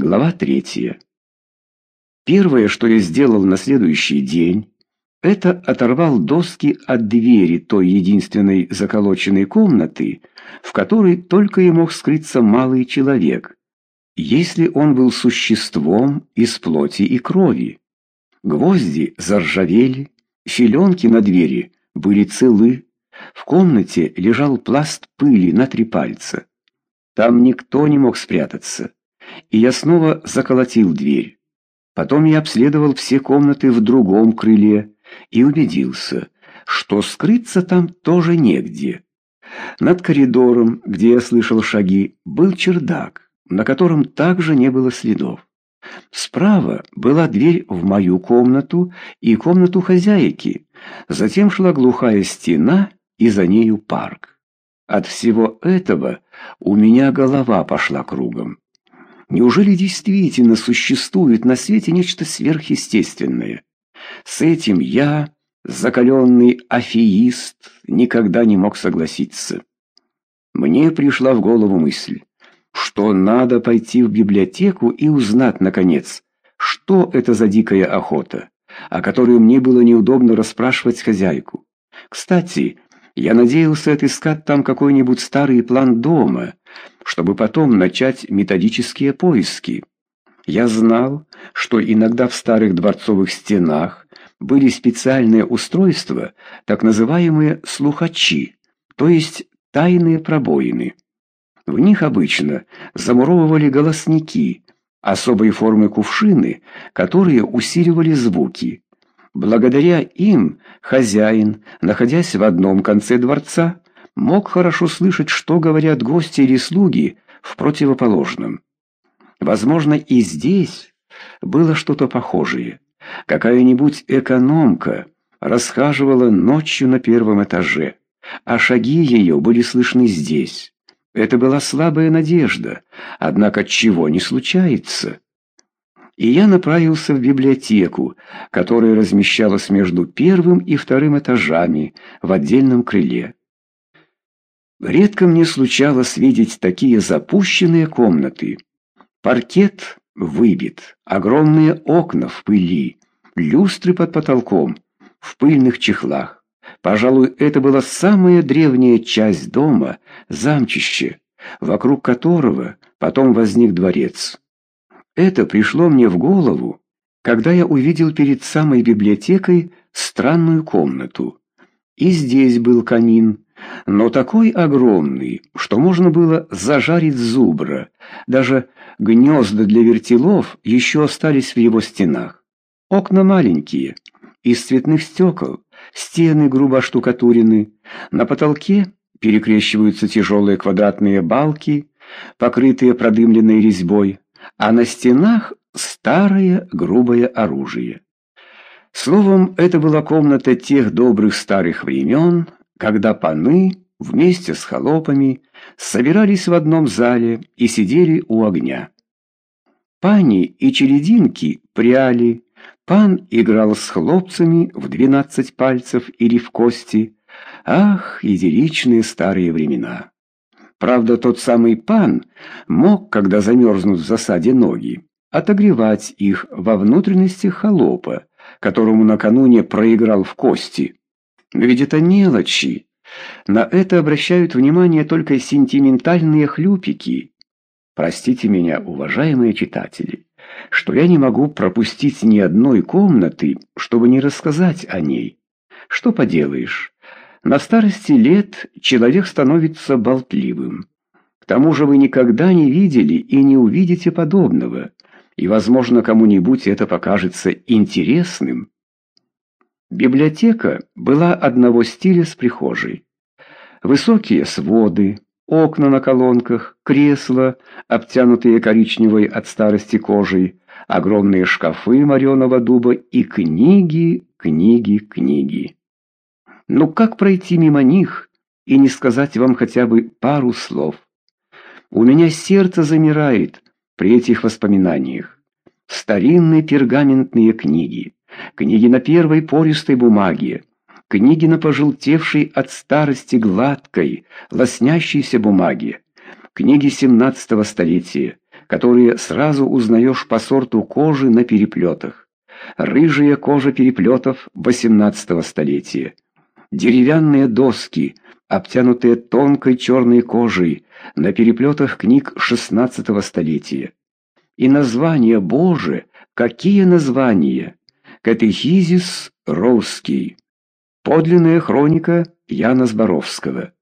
Глава третья. Первое, что я сделал на следующий день, это оторвал доски от двери той единственной заколоченной комнаты, в которой только и мог скрыться малый человек, если он был существом из плоти и крови. Гвозди заржавели, филенки на двери были целы, в комнате лежал пласт пыли на три пальца. Там никто не мог спрятаться и я снова заколотил дверь. Потом я обследовал все комнаты в другом крыле и убедился, что скрыться там тоже негде. Над коридором, где я слышал шаги, был чердак, на котором также не было следов. Справа была дверь в мою комнату и комнату хозяйки, затем шла глухая стена и за нею парк. От всего этого у меня голова пошла кругом. Неужели действительно существует на свете нечто сверхъестественное? С этим я, закаленный афеист, никогда не мог согласиться. Мне пришла в голову мысль, что надо пойти в библиотеку и узнать, наконец, что это за дикая охота, о которой мне было неудобно расспрашивать хозяйку. Кстати, я надеялся отыскать там какой-нибудь старый план дома, чтобы потом начать методические поиски. Я знал, что иногда в старых дворцовых стенах были специальные устройства, так называемые слухачи, то есть тайные пробоины. В них обычно замуровывали голосники, особой формы кувшины, которые усиливали звуки. Благодаря им хозяин, находясь в одном конце дворца, мог хорошо слышать, что говорят гости или слуги в противоположном. Возможно, и здесь было что-то похожее. Какая-нибудь экономка расхаживала ночью на первом этаже, а шаги ее были слышны здесь. Это была слабая надежда, однако чего не случается и я направился в библиотеку, которая размещалась между первым и вторым этажами в отдельном крыле. Редко мне случалось видеть такие запущенные комнаты. Паркет выбит, огромные окна в пыли, люстры под потолком, в пыльных чехлах. Пожалуй, это была самая древняя часть дома, замчище, вокруг которого потом возник дворец. Это пришло мне в голову, когда я увидел перед самой библиотекой странную комнату. И здесь был камин, но такой огромный, что можно было зажарить зубра. Даже гнезда для вертелов еще остались в его стенах. Окна маленькие, из цветных стекол, стены грубо штукатурены, на потолке перекрещиваются тяжелые квадратные балки, покрытые продымленной резьбой а на стенах старое грубое оружие. Словом, это была комната тех добрых старых времен, когда паны вместе с холопами собирались в одном зале и сидели у огня. Пани и черединки пряли, пан играл с хлопцами в двенадцать пальцев или в кости. Ах, идилличные старые времена! Правда, тот самый пан мог, когда замерзнут в засаде ноги, отогревать их во внутренности холопа, которому накануне проиграл в кости. Ведь это мелочи. На это обращают внимание только сентиментальные хлюпики. Простите меня, уважаемые читатели, что я не могу пропустить ни одной комнаты, чтобы не рассказать о ней. Что поделаешь, на старости лет человек становится болтливым. К тому же вы никогда не видели и не увидите подобного, и, возможно, кому-нибудь это покажется интересным. Библиотека была одного стиля с прихожей. Высокие своды, окна на колонках, кресла, обтянутые коричневой от старости кожей, огромные шкафы мореного дуба и книги, книги, книги. Но как пройти мимо них и не сказать вам хотя бы пару слов? У меня сердце замирает при этих воспоминаниях. Старинные пергаментные книги, книги на первой пористой бумаге, книги на пожелтевшей от старости гладкой, лоснящейся бумаге, книги 17 столетия, которые сразу узнаешь по сорту кожи на переплетах. Рыжая кожа переплетов XVIII столетия. Деревянные доски, обтянутые тонкой черной кожей, на переплетах книг XVI столетия. И названия, Боже, какие названия! Катехизис Роуский. Подлинная хроника Яна Зборовского.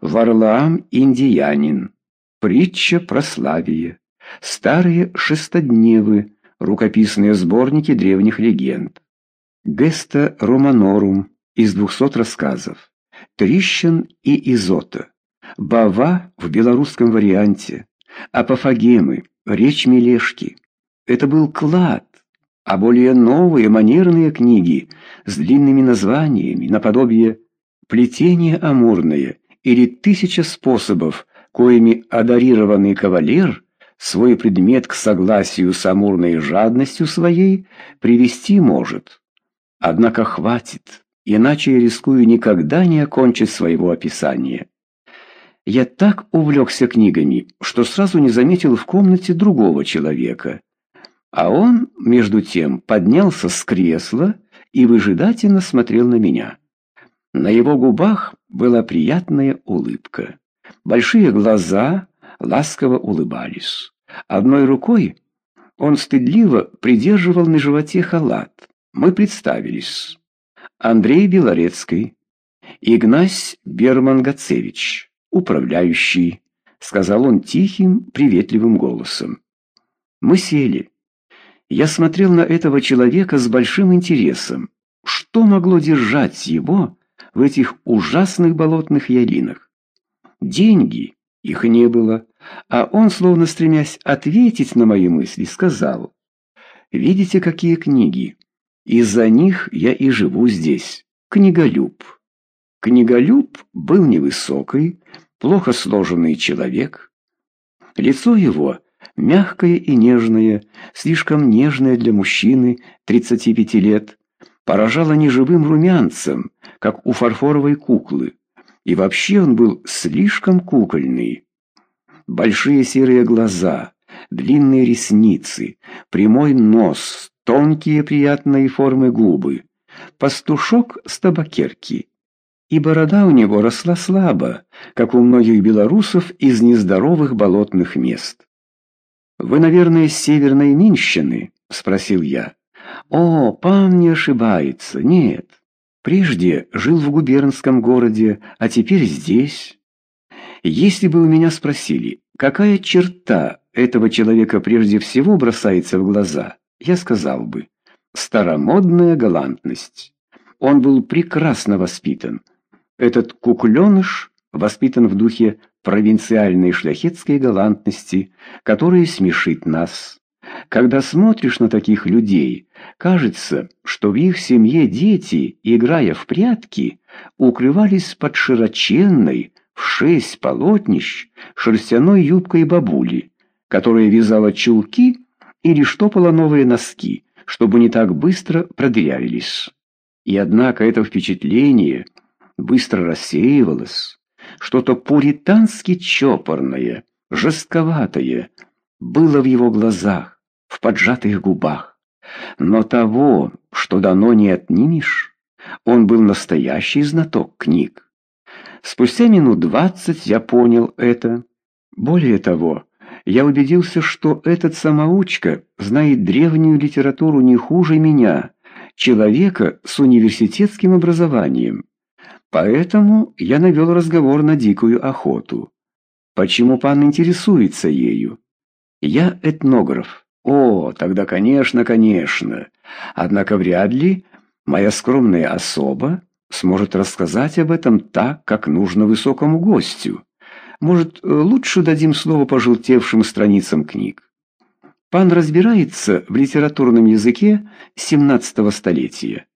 Варлаам Индиянин. Притча про Славие. Старые шестодневы. Рукописные сборники древних легенд. Геста Романорум из двухсот рассказов. Трищин и Изота. Бава в белорусском варианте. Апофагемы. Речь Мелешки. Это был клад, а более новые манерные книги с длинными названиями, наподобие «Плетение амурное» или «Тысяча способов», коими одарированный кавалер свой предмет к согласию с амурной жадностью своей привести может. Однако хватит, иначе я рискую никогда не окончить своего описания. Я так увлекся книгами, что сразу не заметил в комнате другого человека, а он, между тем, поднялся с кресла и выжидательно смотрел на меня. На его губах была приятная улыбка. Большие глаза ласково улыбались. Одной рукой он стыдливо придерживал на животе халат. Мы представились. Андрей Белорецкий, Игнась Берман-Гацевич, управляющий, сказал он тихим, приветливым голосом. Мы сели. Я смотрел на этого человека с большим интересом. Что могло держать его в этих ужасных болотных ялинах? Деньги, их не было, а он, словно стремясь ответить на мои мысли, сказал, «Видите, какие книги? Из-за них я и живу здесь. Книголюб». Книголюб был невысокий, плохо сложенный человек. Лицо его мягкое и нежное, слишком нежное для мужчины 35 лет, поражало неживым румянцем, как у фарфоровой куклы. И вообще он был слишком кукольный. Большие серые глаза, длинные ресницы, прямой нос, тонкие приятные формы губы, пастушок с табакерки. И борода у него росла слабо, как у многих белорусов из нездоровых болотных мест. «Вы, наверное, с Северной Минщины?» — спросил я. «О, пан не ошибается. Нет. Прежде жил в губернском городе, а теперь здесь. Если бы у меня спросили, какая черта этого человека прежде всего бросается в глаза, я сказал бы «старомодная галантность». Он был прекрасно воспитан. Этот кукленыш воспитан в духе провинциальной шляхетской галантности, которая смешит нас. Когда смотришь на таких людей, кажется, что в их семье дети, играя в прятки, укрывались под широченной, в шесть полотнищ, шерстяной юбкой бабули, которая вязала чулки или штопала новые носки, чтобы не так быстро продырявились. И однако это впечатление быстро рассеивалось. Что-то пуритански чопорное, жестковатое было в его глазах, в поджатых губах. Но того, что дано не отнимешь, он был настоящий знаток книг. Спустя минут двадцать я понял это. Более того, я убедился, что этот самоучка знает древнюю литературу не хуже меня, человека с университетским образованием. Поэтому я навел разговор на дикую охоту. Почему пан интересуется ею? Я этнограф. О, тогда, конечно, конечно. Однако вряд ли моя скромная особа сможет рассказать об этом так, как нужно высокому гостю. Может, лучше дадим слово пожелтевшим страницам книг. Пан разбирается в литературном языке XVII столетия.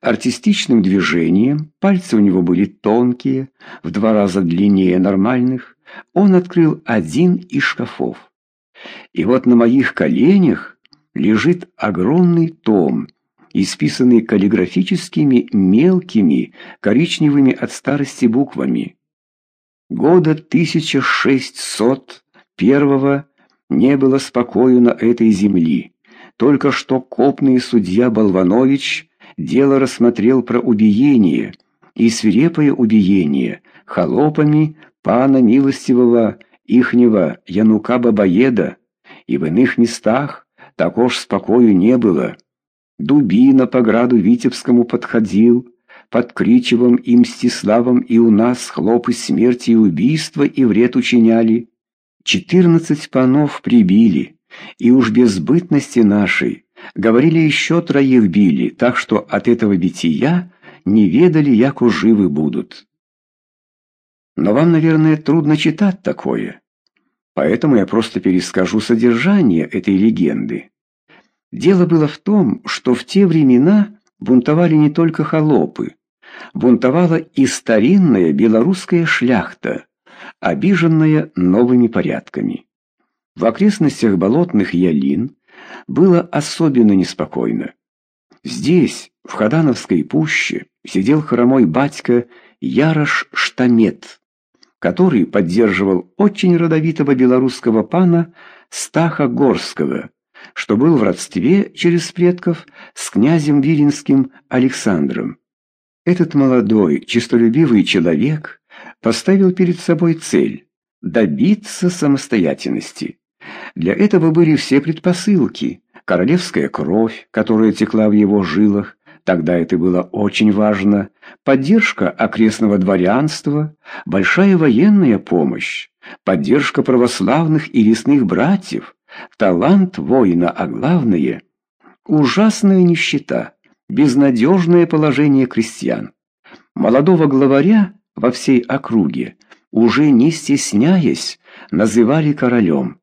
Артистичным движением, пальцы у него были тонкие, в два раза длиннее нормальных, он открыл один из шкафов. И вот на моих коленях лежит огромный том, исписанный каллиграфическими мелкими коричневыми от старости буквами. Года 1601 не было спокою на этой земли. Только что копный судья Болванович дело рассмотрел про убиение, и свирепое убиение холопами пана милостивого ихнего Янука Бабаеда, и в иных местах також спокою не было. Дубина по граду Витебскому подходил, под Кричевом и Мстиславом и у нас хлопы смерти и убийства и вред учиняли. Четырнадцать панов прибили, и уж без бытности нашей, говорили, еще троих били, так что от этого бития не ведали, яко живы будут. Но вам, наверное, трудно читать такое, поэтому я просто перескажу содержание этой легенды. Дело было в том, что в те времена бунтовали не только холопы, бунтовала и старинная белорусская шляхта, обиженная новыми порядками. В окрестностях болотных ялин было особенно неспокойно. Здесь, в Хадановской пуще, сидел хромой батька Ярош Штамет, который поддерживал очень родовитого белорусского пана Стаха Горского, что был в родстве через предков с князем Виленским Александром. Этот молодой, честолюбивый человек поставил перед собой цель – добиться самостоятельности. Для этого были все предпосылки. Королевская кровь, которая текла в его жилах, тогда это было очень важно, поддержка окрестного дворянства, большая военная помощь, поддержка православных и лесных братьев, талант воина, а главное – ужасная нищета, безнадежное положение крестьян. Молодого главаря во всей округе, уже не стесняясь, называли королем.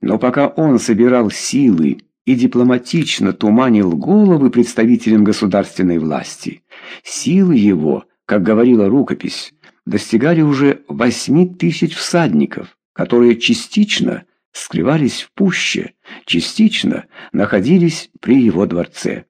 Но пока он собирал силы и дипломатично туманил головы представителям государственной власти, силы его, как говорила рукопись, достигали уже восьми тысяч всадников, которые частично скрывались в пуще, частично находились при его дворце.